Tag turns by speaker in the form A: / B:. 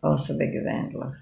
A: außergewöhnlich